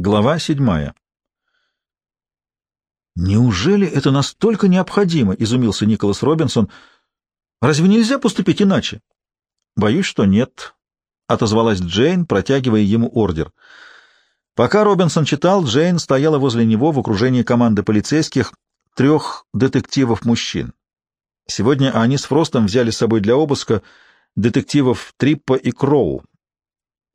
Глава седьмая. «Неужели это настолько необходимо?» — изумился Николас Робинсон. «Разве нельзя поступить иначе?» «Боюсь, что нет», — отозвалась Джейн, протягивая ему ордер. Пока Робинсон читал, Джейн стояла возле него в окружении команды полицейских, трех детективов-мужчин. Сегодня они с Фростом взяли с собой для обыска детективов Триппа и Кроу,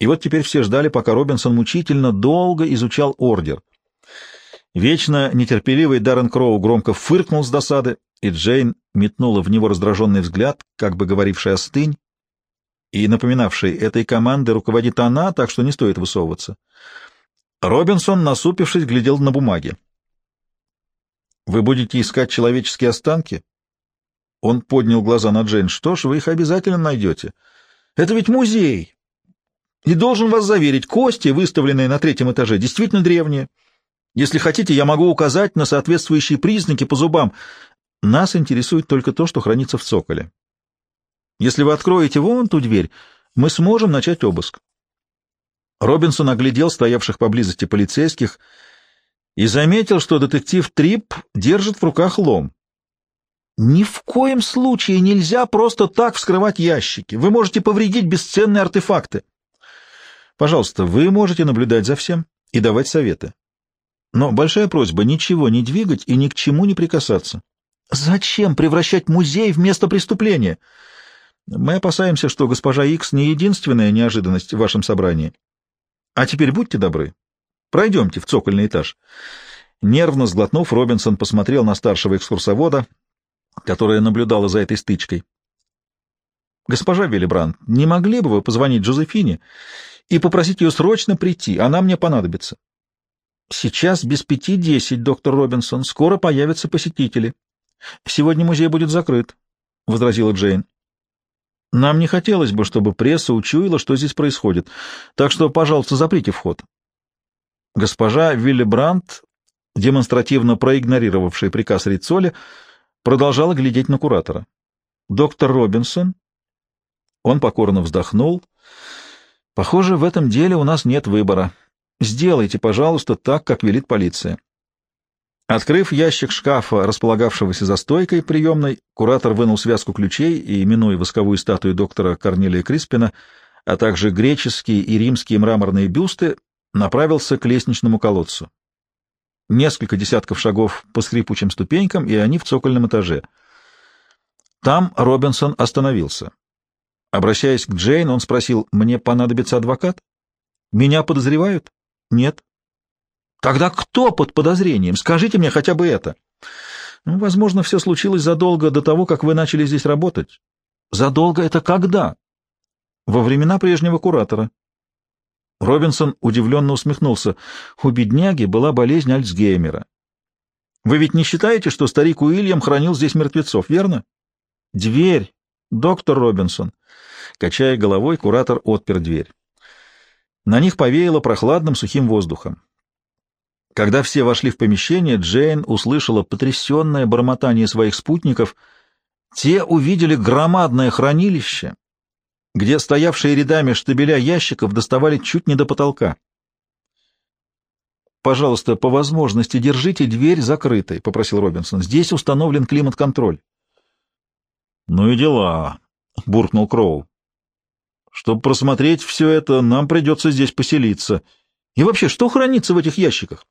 и вот теперь все ждали, пока Робинсон мучительно долго изучал ордер. Вечно нетерпеливый Даррен Кроу громко фыркнул с досады, и Джейн метнула в него раздраженный взгляд, как бы говоривший «остынь», и напоминавший этой команды руководит она, так что не стоит высовываться. Робинсон, насупившись, глядел на бумаги. «Вы будете искать человеческие останки?» Он поднял глаза на Джейн. «Что ж, вы их обязательно найдете. Это ведь музей. И должен вас заверить, кости, выставленные на третьем этаже, действительно древние. Если хотите, я могу указать на соответствующие признаки по зубам. Нас интересует только то, что хранится в цоколе. Если вы откроете вон ту дверь, мы сможем начать обыск. Робинсон оглядел стоявших поблизости полицейских и заметил, что детектив Трип держит в руках лом. Ни в коем случае нельзя просто так вскрывать ящики. Вы можете повредить бесценные артефакты. Пожалуйста, вы можете наблюдать за всем и давать советы. Но большая просьба — ничего не двигать и ни к чему не прикасаться. Зачем превращать музей в место преступления? Мы опасаемся, что госпожа Икс не единственная неожиданность в вашем собрании. А теперь будьте добры. Пройдемте в цокольный этаж. Нервно сглотнув, Робинсон посмотрел на старшего экскурсовода, которая наблюдала за этой стычкой. «Госпожа Виллибранд, не могли бы вы позвонить Джозефине и попросить ее срочно прийти. Она мне понадобится. Сейчас без пяти десять, доктор Робинсон. Скоро появятся посетители. Сегодня музей будет закрыт, — возразила Джейн. Нам не хотелось бы, чтобы пресса учуяла, что здесь происходит. Так что, пожалуйста, заприте вход. Госпожа Вилли Брандт, демонстративно проигнорировавшая приказ Рицоли, продолжала глядеть на куратора. Доктор Робинсон... Он покорно вздохнул Похоже, в этом деле у нас нет выбора. Сделайте, пожалуйста, так, как велит полиция. Открыв ящик шкафа, располагавшегося за стойкой приемной, куратор вынул связку ключей и, минуя восковую статую доктора Корнелия Криспина, а также греческие и римские мраморные бюсты, направился к лестничному колодцу. Несколько десятков шагов по скрипучим ступенькам, и они в цокольном этаже. Там Робинсон остановился. Обращаясь к Джейн, он спросил, «Мне понадобится адвокат? Меня подозревают?» «Нет». «Тогда кто под подозрением? Скажите мне хотя бы это». Ну, «Возможно, все случилось задолго до того, как вы начали здесь работать». «Задолго это когда?» «Во времена прежнего куратора». Робинсон удивленно усмехнулся. У бедняги была болезнь Альцгеймера. «Вы ведь не считаете, что старик Уильям хранил здесь мертвецов, верно?» «Дверь, доктор Робинсон». Качая головой, куратор отпер дверь. На них повеяло прохладным сухим воздухом. Когда все вошли в помещение, Джейн услышала потрясенное бормотание своих спутников. Те увидели громадное хранилище, где стоявшие рядами штабеля ящиков доставали чуть не до потолка. «Пожалуйста, по возможности держите дверь закрытой», — попросил Робинсон. «Здесь установлен климат-контроль». «Ну и дела», — буркнул Кроу. Чтобы просмотреть все это, нам придется здесь поселиться. И вообще, что хранится в этих ящиках?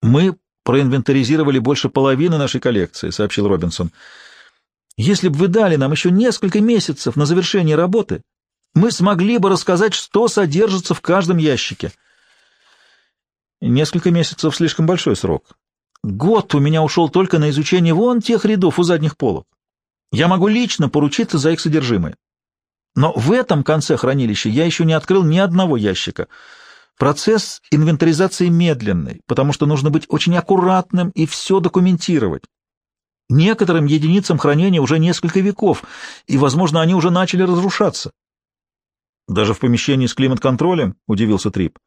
Мы проинвентаризировали больше половины нашей коллекции, сообщил Робинсон. Если бы вы дали нам еще несколько месяцев на завершение работы, мы смогли бы рассказать, что содержится в каждом ящике. Несколько месяцев — слишком большой срок. Год у меня ушел только на изучение вон тех рядов у задних полок. Я могу лично поручиться за их содержимое. Но в этом конце хранилища я еще не открыл ни одного ящика. Процесс инвентаризации медленный, потому что нужно быть очень аккуратным и все документировать. Некоторым единицам хранения уже несколько веков, и, возможно, они уже начали разрушаться. Даже в помещении с климат-контролем, — удивился Трип.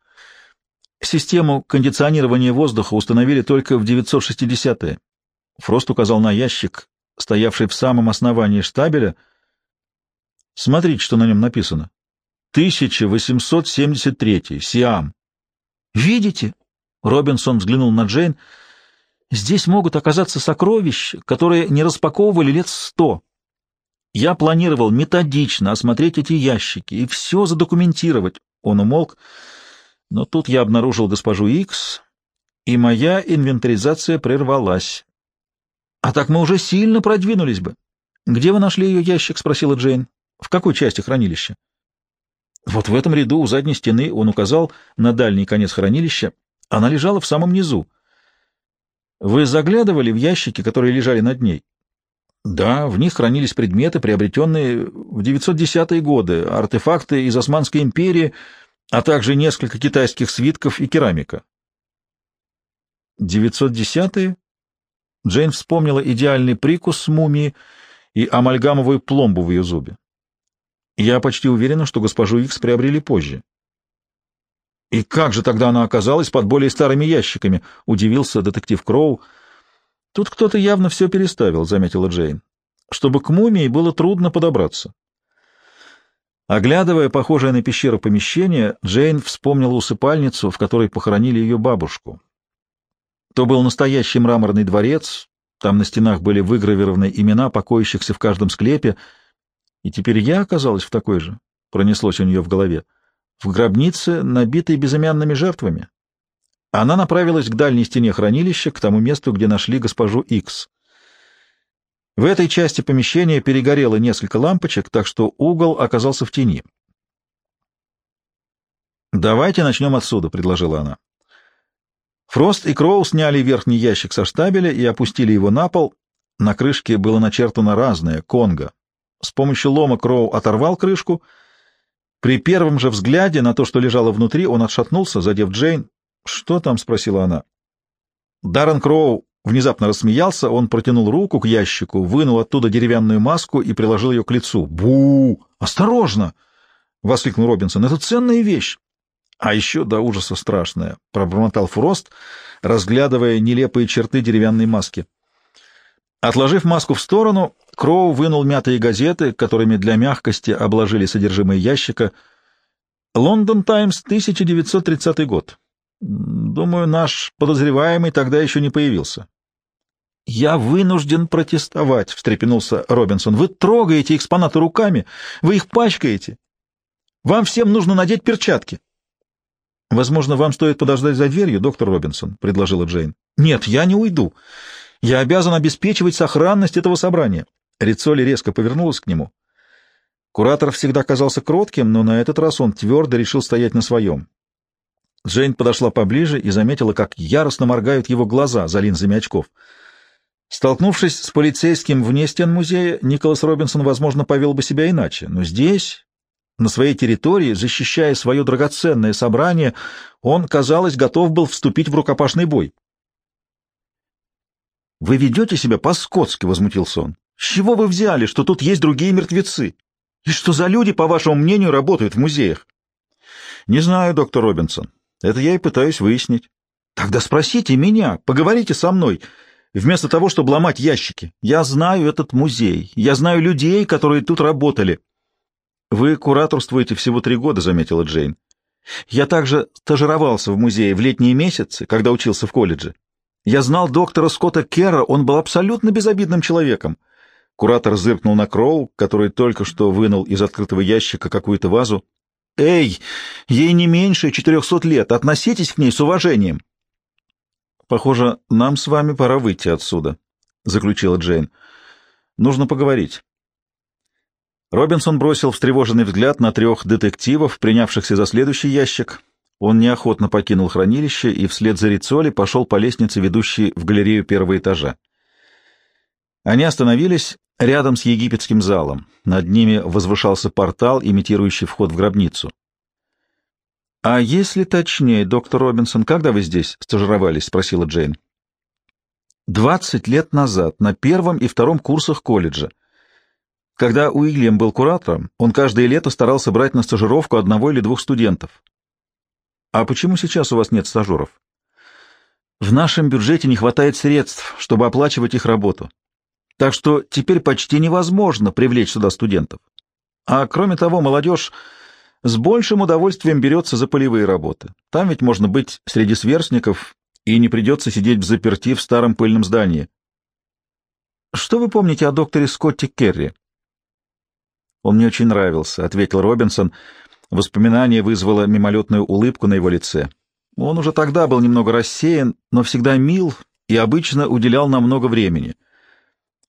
Систему кондиционирования воздуха установили только в 960-е. Фрост указал на ящик, стоявший в самом основании штабеля — Смотрите, что на нем написано. 1873. Сиам. «Видите?» — Робинсон взглянул на Джейн. «Здесь могут оказаться сокровища, которые не распаковывали лет сто. Я планировал методично осмотреть эти ящики и все задокументировать». Он умолк. Но тут я обнаружил госпожу Икс, и моя инвентаризация прервалась. «А так мы уже сильно продвинулись бы». «Где вы нашли ее ящик?» — спросила Джейн. «В какой части хранилища?» Вот в этом ряду у задней стены он указал на дальний конец хранилища. Она лежала в самом низу. Вы заглядывали в ящики, которые лежали над ней? Да, в них хранились предметы, приобретенные в 910-е годы, артефакты из Османской империи, а также несколько китайских свитков и керамика. 910-е? Джейн вспомнила идеальный прикус мумии и амальгамовую пломбу в ее зубе. Я почти уверена, что госпожу Икс приобрели позже. «И как же тогда она оказалась под более старыми ящиками?» — удивился детектив Кроу. «Тут кто-то явно все переставил», — заметила Джейн. «Чтобы к мумии было трудно подобраться». Оглядывая похожее на пещеру помещение, Джейн вспомнила усыпальницу, в которой похоронили ее бабушку. То был настоящий мраморный дворец, там на стенах были выгравированы имена покоящихся в каждом склепе — и теперь я оказалась в такой же, пронеслось у нее в голове, в гробнице, набитой безымянными жертвами. Она направилась к дальней стене хранилища, к тому месту, где нашли госпожу Икс. В этой части помещения перегорело несколько лампочек, так что угол оказался в тени. «Давайте начнем отсюда», — предложила она. Фрост и Кроу сняли верхний ящик со штабеля и опустили его на пол. На крышке было начертано разное — «Конго». С помощью лома Кроу оторвал крышку. При первом же взгляде на то, что лежало внутри, он отшатнулся, задев Джейн. «Что там?» — спросила она. Даррен Кроу внезапно рассмеялся, он протянул руку к ящику, вынул оттуда деревянную маску и приложил ее к лицу. «Бу! Осторожно!» — воскликнул Робинсон. «Это ценная вещь!» «А еще до ужаса страшная!» — пробормотал Фрост, разглядывая нелепые черты деревянной маски. Отложив маску в сторону, Кроу вынул мятые газеты, которыми для мягкости обложили содержимое ящика. «Лондон Таймс, 1930 год. Думаю, наш подозреваемый тогда еще не появился». «Я вынужден протестовать», — встрепенулся Робинсон. «Вы трогаете экспонаты руками, вы их пачкаете. Вам всем нужно надеть перчатки». «Возможно, вам стоит подождать за дверью, доктор Робинсон», — предложила Джейн. «Нет, я не уйду. Я обязан обеспечивать сохранность этого собрания. Рицоли резко повернулась к нему. Куратор всегда казался кротким, но на этот раз он твердо решил стоять на своем. Джейн подошла поближе и заметила, как яростно моргают его глаза за линзами очков. Столкнувшись с полицейским вне стен музея, Николас Робинсон, возможно, повел бы себя иначе, но здесь, на своей территории, защищая свое драгоценное собрание, он, казалось, готов был вступить в рукопашный бой. «Вы ведете себя по-скотски», — возмутился он. С чего вы взяли, что тут есть другие мертвецы? И что за люди, по вашему мнению, работают в музеях? Не знаю, доктор Робинсон. Это я и пытаюсь выяснить. Тогда спросите меня, поговорите со мной, вместо того, чтобы ломать ящики. Я знаю этот музей, я знаю людей, которые тут работали. Вы кураторствуете всего три года, заметила Джейн. Я также стажировался в музее в летние месяцы, когда учился в колледже. Я знал доктора Скотта Керра, он был абсолютно безобидным человеком. Куратор зыркнул на Кроу, который только что вынул из открытого ящика какую-то вазу. «Эй, ей не меньше четырехсот лет, относитесь к ней с уважением!» «Похоже, нам с вами пора выйти отсюда», — заключила Джейн. «Нужно поговорить». Робинсон бросил встревоженный взгляд на трех детективов, принявшихся за следующий ящик. Он неохотно покинул хранилище и вслед за Рицоли пошел по лестнице, ведущей в галерею первого этажа. Они остановились рядом с египетским залом. Над ними возвышался портал, имитирующий вход в гробницу. «А если точнее, доктор Робинсон, когда вы здесь стажировались?» — спросила Джейн. «Двадцать лет назад, на первом и втором курсах колледжа. Когда Уильям был куратором, он каждое лето старался брать на стажировку одного или двух студентов. А почему сейчас у вас нет стажеров?» «В нашем бюджете не хватает средств, чтобы оплачивать их работу. Так что теперь почти невозможно привлечь сюда студентов. А кроме того, молодежь с большим удовольствием берется за полевые работы. Там ведь можно быть среди сверстников и не придется сидеть в заперти в старом пыльном здании. Что вы помните о докторе Скотте Керри? Он мне очень нравился, — ответил Робинсон. Воспоминание вызвало мимолетную улыбку на его лице. Он уже тогда был немного рассеян, но всегда мил и обычно уделял нам много времени.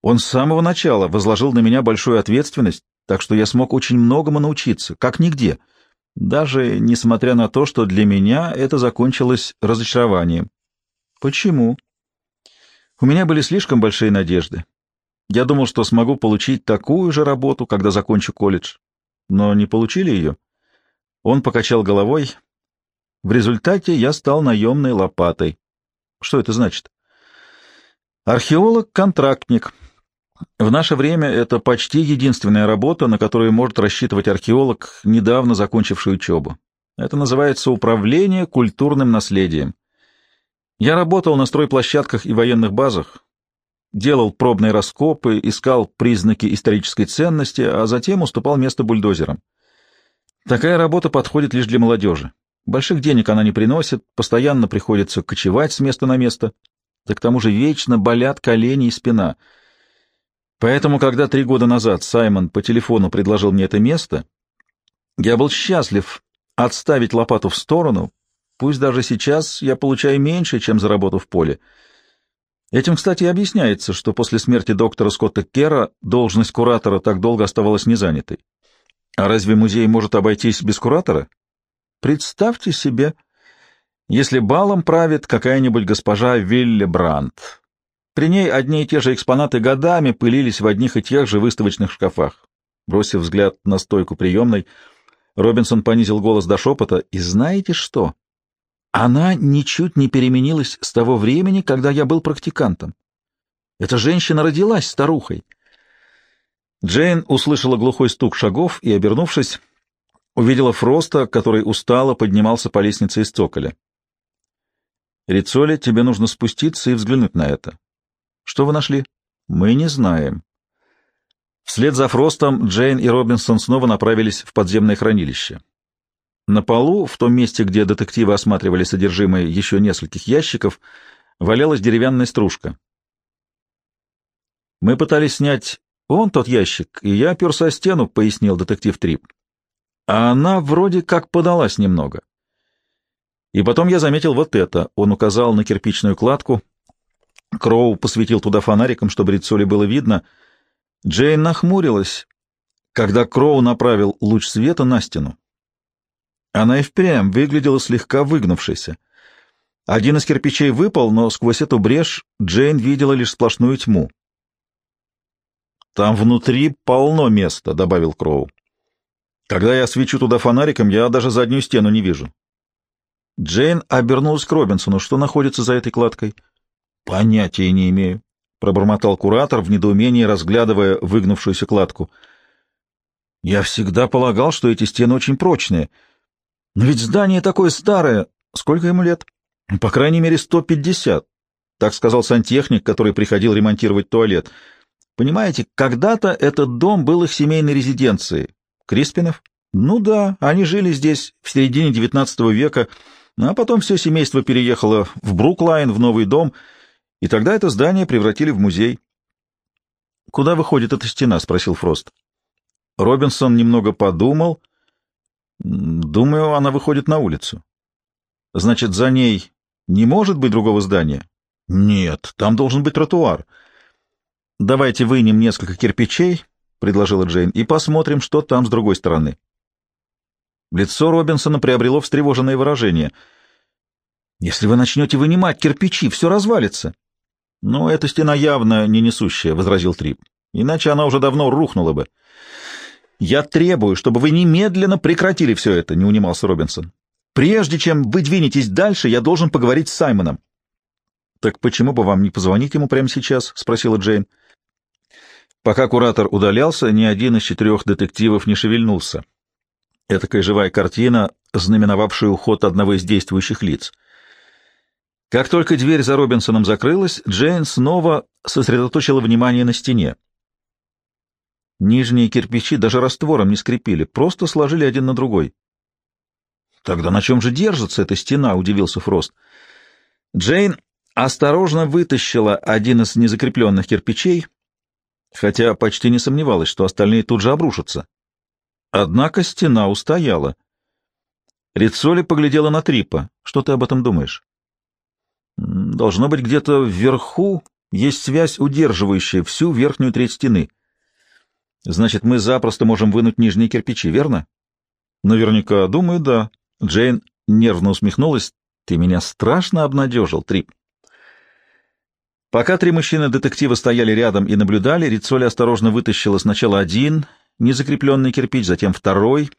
Он с самого начала возложил на меня большую ответственность, так что я смог очень многому научиться, как нигде, даже несмотря на то, что для меня это закончилось разочарованием. Почему? У меня были слишком большие надежды. Я думал, что смогу получить такую же работу, когда закончу колледж. Но не получили ее. Он покачал головой. В результате я стал наемной лопатой. Что это значит? Археолог-контрактник. В наше время это почти единственная работа, на которую может рассчитывать археолог, недавно закончивший учебу. Это называется управление культурным наследием. Я работал на стройплощадках и военных базах, делал пробные раскопы, искал признаки исторической ценности, а затем уступал место бульдозерам. Такая работа подходит лишь для молодежи. Больших денег она не приносит, постоянно приходится кочевать с места на место, да к тому же вечно болят колени и спина. Поэтому, когда три года назад Саймон по телефону предложил мне это место, я был счастлив отставить лопату в сторону, пусть даже сейчас я получаю меньше, чем за работу в поле — Этим, кстати, и объясняется, что после смерти доктора Скотта Кера должность куратора так долго оставалась незанятой. А разве музей может обойтись без куратора? Представьте себе, если балом правит какая-нибудь госпожа Вилли Брандт. При ней одни и те же экспонаты годами пылились в одних и тех же выставочных шкафах. Бросив взгляд на стойку приемной, Робинсон понизил голос до шепота. «И знаете что? Она ничуть не переменилась с того времени, когда я был практикантом. Эта женщина родилась старухой. Джейн услышала глухой стук шагов и, обернувшись, увидела Фроста, который устало поднимался по лестнице из цоколя. «Рицоли, тебе нужно спуститься и взглянуть на это. Что вы нашли?» «Мы не знаем». Вслед за Фростом Джейн и Робинсон снова направились в подземное хранилище. На полу, в том месте, где детективы осматривали содержимое еще нескольких ящиков, валялась деревянная стружка. «Мы пытались снять он тот ящик, и я оперся о стену», — пояснил детектив Трип. «А она вроде как подалась немного. И потом я заметил вот это». Он указал на кирпичную кладку. Кроу посветил туда фонариком, чтобы Рицоли было видно. Джейн нахмурилась, когда Кроу направил луч света на стену. Она и впрямь выглядела слегка выгнувшейся. Один из кирпичей выпал, но сквозь эту брешь Джейн видела лишь сплошную тьму. «Там внутри полно места», — добавил Кроу. «Когда я свечу туда фонариком, я даже заднюю стену не вижу». Джейн обернулась к Робинсону. Что находится за этой кладкой? «Понятия не имею», — пробормотал куратор в недоумении, разглядывая выгнувшуюся кладку. «Я всегда полагал, что эти стены очень прочные». Но ведь здание такое старое. Сколько ему лет? По крайней мере, 150. Так сказал сантехник, который приходил ремонтировать туалет. Понимаете, когда-то этот дом был их семейной резиденцией. Криспинов? Ну да, они жили здесь в середине XIX века, а потом все семейство переехало в Бруклайн, в новый дом, и тогда это здание превратили в музей. «Куда выходит эта стена?» — спросил Фрост. Робинсон немного подумал Думаю, она выходит на улицу. Значит, за ней не может быть другого здания? Нет, там должен быть тротуар. Давайте вынем несколько кирпичей, предложила Джейн, и посмотрим, что там с другой стороны. Лицо Робинсона приобрело встревоженное выражение. Если вы начнете вынимать кирпичи, все развалится. Но эта стена явно не несущая, возразил Трип. Иначе она уже давно рухнула бы. «Я требую, чтобы вы немедленно прекратили все это», — не унимался Робинсон. «Прежде чем вы двинетесь дальше, я должен поговорить с Саймоном». «Так почему бы вам не позвонить ему прямо сейчас?» — спросила Джейн. Пока куратор удалялся, ни один из четырех детективов не шевельнулся. Этакая живая картина, знаменовавшая уход одного из действующих лиц. Как только дверь за Робинсоном закрылась, Джейн снова сосредоточила внимание на стене. Нижние кирпичи даже раствором не скрепили, просто сложили один на другой. «Тогда на чем же держится эта стена?» — удивился Фрост. Джейн осторожно вытащила один из незакрепленных кирпичей, хотя почти не сомневалась, что остальные тут же обрушатся. Однако стена устояла. Рицоли поглядела на Трипа. «Что ты об этом думаешь?» «Должно быть, где-то вверху есть связь, удерживающая всю верхнюю треть стены. Значит, мы запросто можем вынуть нижние кирпичи, верно?» «Наверняка. Думаю, да». Джейн нервно усмехнулась. «Ты меня страшно обнадежил, Трип». Пока три мужчины-детектива стояли рядом и наблюдали, Рицоли осторожно вытащила сначала один незакрепленный кирпич, затем второй.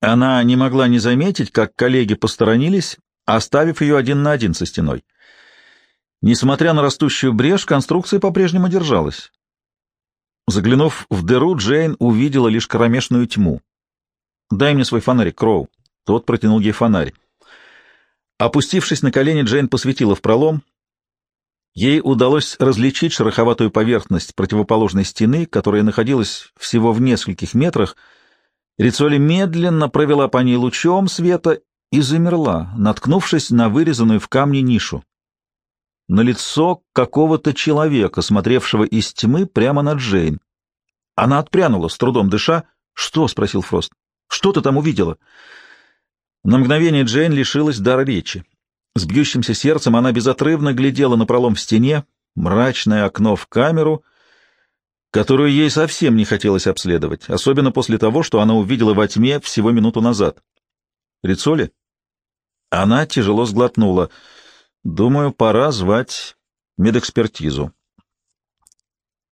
Она не могла не заметить, как коллеги посторонились, оставив ее один на один со стеной. Несмотря на растущую брешь, конструкция по-прежнему держалась. Заглянув в дыру, Джейн увидела лишь кромешную тьму. «Дай мне свой фонарик, Кроу». Тот протянул ей фонарь. Опустившись на колени, Джейн посветила в пролом. Ей удалось различить шероховатую поверхность противоположной стены, которая находилась всего в нескольких метрах. Рицоли медленно провела по ней лучом света и замерла, наткнувшись на вырезанную в камне нишу. На лицо какого-то человека, смотревшего из тьмы прямо на Джейн. Она отпрянула, с трудом дыша. «Что?» — спросил Фрост. «Что ты там увидела?» На мгновение Джейн лишилась дара речи. С бьющимся сердцем она безотрывно глядела на пролом в стене, мрачное окно в камеру, которую ей совсем не хотелось обследовать, особенно после того, что она увидела во тьме всего минуту назад. «Рицоли?» Она тяжело сглотнула. «Думаю, пора звать медэкспертизу».